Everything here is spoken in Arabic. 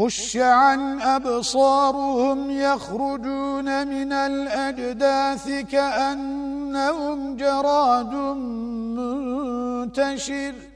خش عن أبصارهم يخرجون من الأجداث كأنهم جراد منتشر.